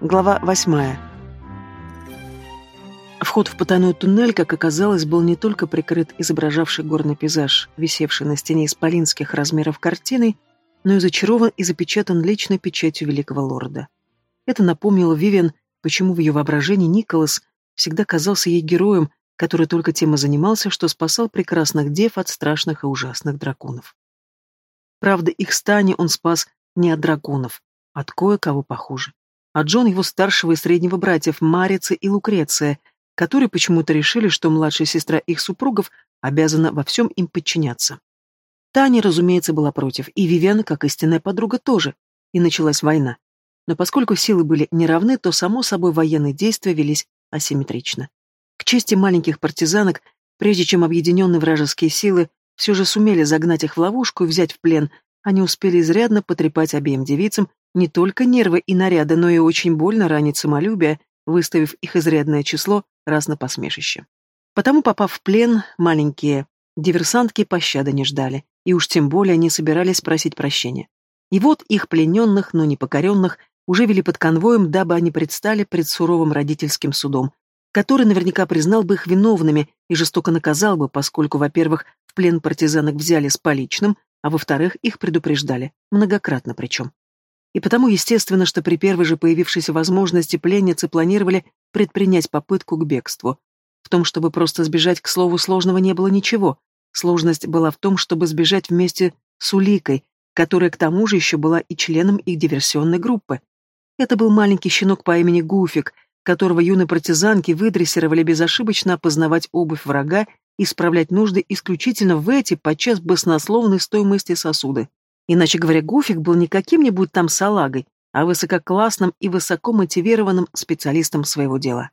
Глава восьмая. Вход в потайной туннель, как оказалось, был не только прикрыт изображавший горный пейзаж, висевший на стене исполинских размеров картиной, но и зачарован и запечатан личной печатью великого лорда. Это напомнило Вивиан, почему в ее воображении Николас всегда казался ей героем, который только тем и занимался, что спасал прекрасных дев от страшных и ужасных драконов. Правда, их стане он спас не от драконов, от кое-кого похуже а Джон его старшего и среднего братьев Марицы и Лукреция, которые почему-то решили, что младшая сестра их супругов обязана во всем им подчиняться. Таня, разумеется, была против, и Вивиана, как истинная подруга, тоже, и началась война. Но поскольку силы были неравны, то, само собой, военные действия велись асимметрично. К чести маленьких партизанок, прежде чем объединенные вражеские силы все же сумели загнать их в ловушку и взять в плен, они успели изрядно потрепать обеим девицам не только нервы и наряды, но и очень больно ранить самолюбие, выставив их изрядное число раз на посмешище. Потому, попав в плен, маленькие диверсантки пощады не ждали, и уж тем более не собирались просить прощения. И вот их плененных, но не покоренных, уже вели под конвоем, дабы они предстали пред суровым родительским судом, который наверняка признал бы их виновными и жестоко наказал бы, поскольку, во-первых, в плен партизанок взяли с поличным, а во-вторых, их предупреждали, многократно причем. И потому, естественно, что при первой же появившейся возможности пленницы планировали предпринять попытку к бегству. В том, чтобы просто сбежать, к слову, сложного не было ничего. Сложность была в том, чтобы сбежать вместе с Уликой, которая к тому же еще была и членом их диверсионной группы. Это был маленький щенок по имени Гуфик, которого юные партизанки выдрессировали безошибочно опознавать обувь врага и справлять нужды исключительно в эти, подчас баснословной стоимости сосуды. Иначе говоря, Гуфик был не каким-нибудь там салагой, а высококлассным и высоко мотивированным специалистом своего дела.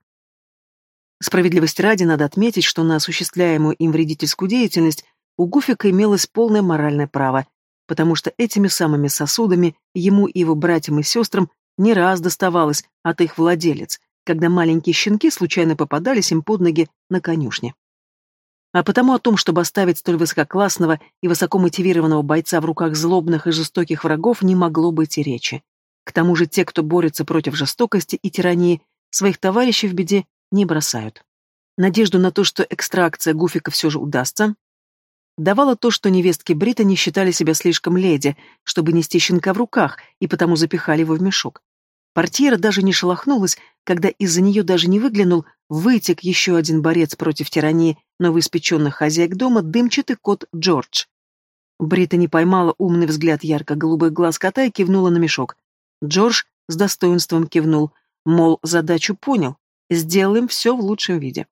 Справедливости ради надо отметить, что на осуществляемую им вредительскую деятельность у Гуфика имелось полное моральное право, потому что этими самыми сосудами ему и его братьям и сестрам не раз доставалось от их владелец, когда маленькие щенки случайно попадались им под ноги на конюшне. А потому о том, чтобы оставить столь высококлассного и высокомотивированного бойца в руках злобных и жестоких врагов, не могло быть и речи. К тому же те, кто борется против жестокости и тирании, своих товарищей в беде не бросают. Надежду на то, что экстракция Гуфика все же удастся, давало то, что невестки Брита не считали себя слишком леди, чтобы нести щенка в руках, и потому запихали его в мешок. Портьера даже не шелохнулась, когда из-за нее даже не выглянул, вытек еще один борец против тирании новоиспеченных хозяек дома, дымчатый кот Джордж. Брита не поймала умный взгляд ярко-голубых глаз кота и кивнула на мешок. Джордж с достоинством кивнул, мол, задачу понял, сделаем все в лучшем виде.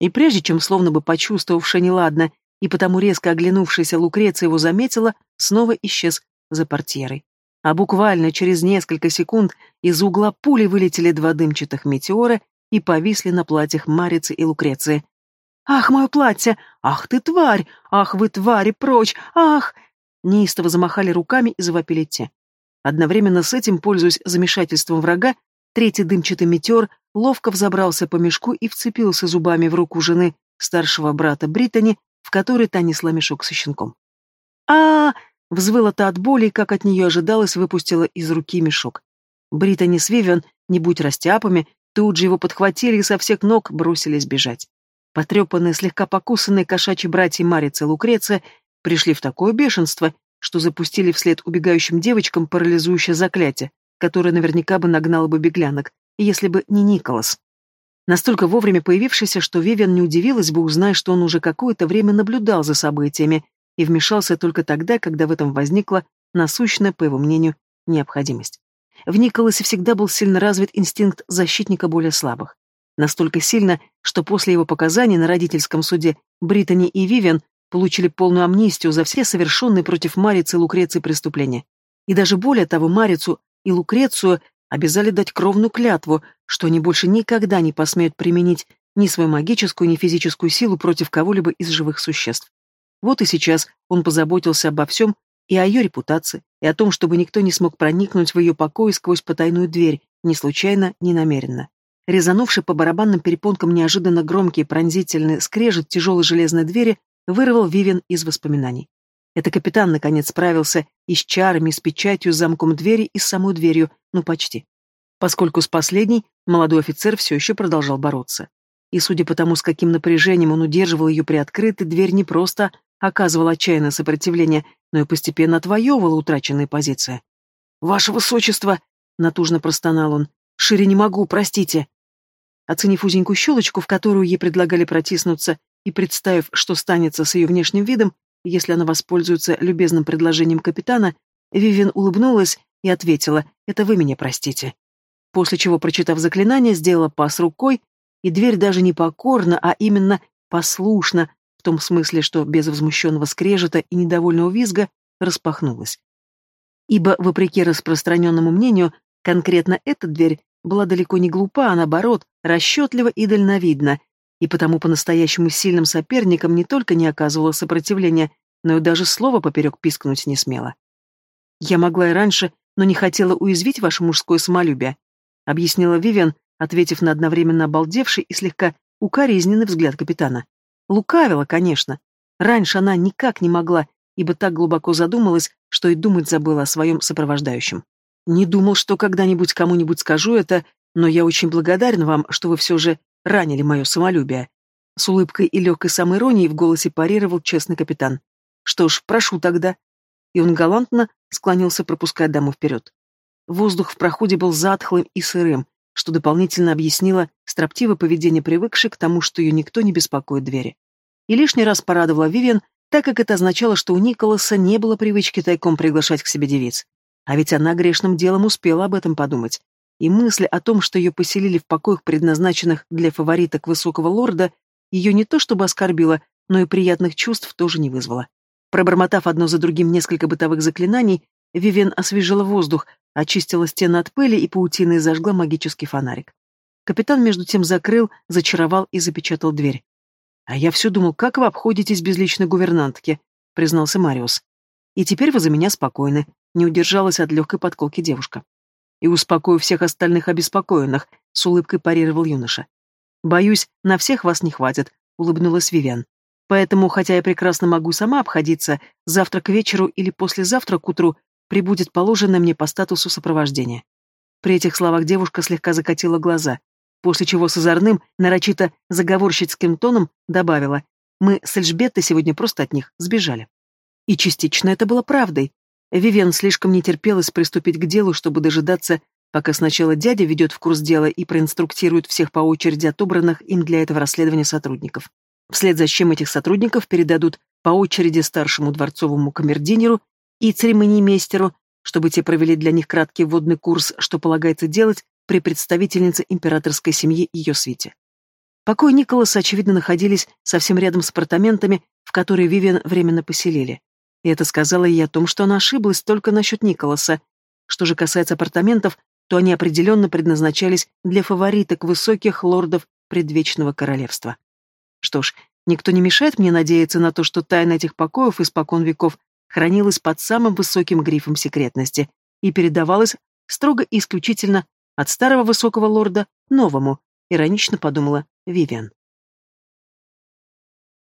И прежде чем, словно бы почувствовавшая неладно, и потому резко оглянувшаяся Лукреция его заметила, снова исчез за портьерой а буквально через несколько секунд из угла пули вылетели два дымчатых метеора и повисли на платьях Марицы и Лукреции. «Ах, мое платье! Ах ты, тварь! Ах вы, твари, прочь! Ах!» Неистово замахали руками и завопили те. Одновременно с этим, пользуясь замешательством врага, третий дымчатый метеор ловко взобрался по мешку и вцепился зубами в руку жены старшего брата Британи, в которой та несла мешок со щенком. а, -а, -а Взвыла та от боли как от нее ожидалось, выпустила из руки мешок. Британи с Вивиан, не будь растяпами, тут же его подхватили и со всех ног бросились бежать. Потрепанные, слегка покусанные кошачьи братья Марица и Лукреция пришли в такое бешенство, что запустили вслед убегающим девочкам парализующее заклятие, которое наверняка бы нагнало бы беглянок, если бы не Николас. Настолько вовремя появившийся, что Вивиан не удивилась бы, узная, что он уже какое-то время наблюдал за событиями, и вмешался только тогда, когда в этом возникла насущная, по его мнению, необходимость. В Николасе всегда был сильно развит инстинкт защитника более слабых. Настолько сильно, что после его показаний на родительском суде Британи и Вивиан получили полную амнистию за все совершенные против Марицы и Лукреции преступления. И даже более того, Марицу и Лукрецию обязали дать кровную клятву, что они больше никогда не посмеют применить ни свою магическую, ни физическую силу против кого-либо из живых существ. Вот и сейчас он позаботился обо всем, и о ее репутации, и о том, чтобы никто не смог проникнуть в ее покой сквозь потайную дверь, ни случайно, ни намеренно. Резанувший по барабанным перепонкам неожиданно громкий пронзительный скрежет тяжелой железной двери вырвал Вивен из воспоминаний. Это капитан, наконец, справился и с чарами, и с печатью, с замком двери, и с самой дверью, ну почти. поскольку с последней молодой офицер все еще продолжал бороться. И судя по тому, с каким напряжением он удерживал ее приоткрытой, дверь не просто оказывала отчаянное сопротивление, но и постепенно отвоевывала утраченные позиции. «Ваше высочество!» — натужно простонал он. «Шире не могу, простите!» Оценив узенькую щелочку, в которую ей предлагали протиснуться, и представив, что станется с ее внешним видом, если она воспользуется любезным предложением капитана, Вивен улыбнулась и ответила «Это вы меня простите». После чего, прочитав заклинание, сделала пас рукой, и дверь даже не покорно, а именно послушно, в том смысле, что без возмущенного скрежета и недовольного визга, распахнулась. Ибо, вопреки распространенному мнению, конкретно эта дверь была далеко не глупа, а наоборот, расчетлива и дальновидна, и потому по-настоящему сильным соперникам не только не оказывала сопротивления, но и даже слова поперек пискнуть не смела. «Я могла и раньше, но не хотела уязвить ваше мужское самолюбие», объяснила Вивиан, ответив на одновременно обалдевший и слегка укоризненный взгляд капитана. Лукавила, конечно. Раньше она никак не могла, ибо так глубоко задумалась, что и думать забыла о своем сопровождающем. Не думал, что когда-нибудь кому-нибудь скажу это, но я очень благодарен вам, что вы все же ранили мое самолюбие. С улыбкой и легкой самоиронией в голосе парировал честный капитан. Что ж, прошу тогда. И он галантно склонился, пропуская даму вперед. Воздух в проходе был затхлым и сырым, что дополнительно объяснило строптивое поведение привыкшей к тому, что ее никто не беспокоит двери. И лишний раз порадовала Вивиан, так как это означало, что у Николаса не было привычки тайком приглашать к себе девиц. А ведь она грешным делом успела об этом подумать. И мысль о том, что ее поселили в покоях, предназначенных для фавориток высокого лорда, ее не то чтобы оскорбила, но и приятных чувств тоже не вызвала. Пробормотав одно за другим несколько бытовых заклинаний, Вивен освежила воздух, очистила стены от пыли и паутины и зажгла магический фонарик. Капитан между тем закрыл, зачаровал и запечатал дверь. «А я все думал, как вы обходитесь без личной гувернантки», — признался Мариус. «И теперь вы за меня спокойны», — не удержалась от легкой подколки девушка. «И успокою всех остальных обеспокоенных», — с улыбкой парировал юноша. «Боюсь, на всех вас не хватит», — улыбнулась Вивиан. «Поэтому, хотя я прекрасно могу сама обходиться, завтра к вечеру или послезавтра к утру прибудет положенное мне по статусу сопровождения. При этих словах девушка слегка закатила глаза, после чего с озорным, нарочито заговорщицким тоном добавила «Мы с Эльжбеттой сегодня просто от них сбежали». И частично это было правдой. Вивен слишком не терпелась приступить к делу, чтобы дожидаться, пока сначала дядя ведет в курс дела и проинструктирует всех по очереди отобранных им для этого расследования сотрудников. Вслед за чем этих сотрудников передадут по очереди старшему дворцовому камердинеру и церемониймейстеру, чтобы те провели для них краткий вводный курс, что полагается делать при представительнице императорской семьи ее свите. Покой Николаса, очевидно, находились совсем рядом с апартаментами, в которые Вивиан временно поселили. И это сказала ей о том, что она ошиблась только насчет Николаса. Что же касается апартаментов, то они определенно предназначались для фавориток высоких лордов предвечного королевства. Что ж, никто не мешает мне надеяться на то, что тайна этих покоев испокон веков хранилась под самым высоким грифом секретности и передавалась строго исключительно от старого высокого лорда новому, иронично подумала Вивиан.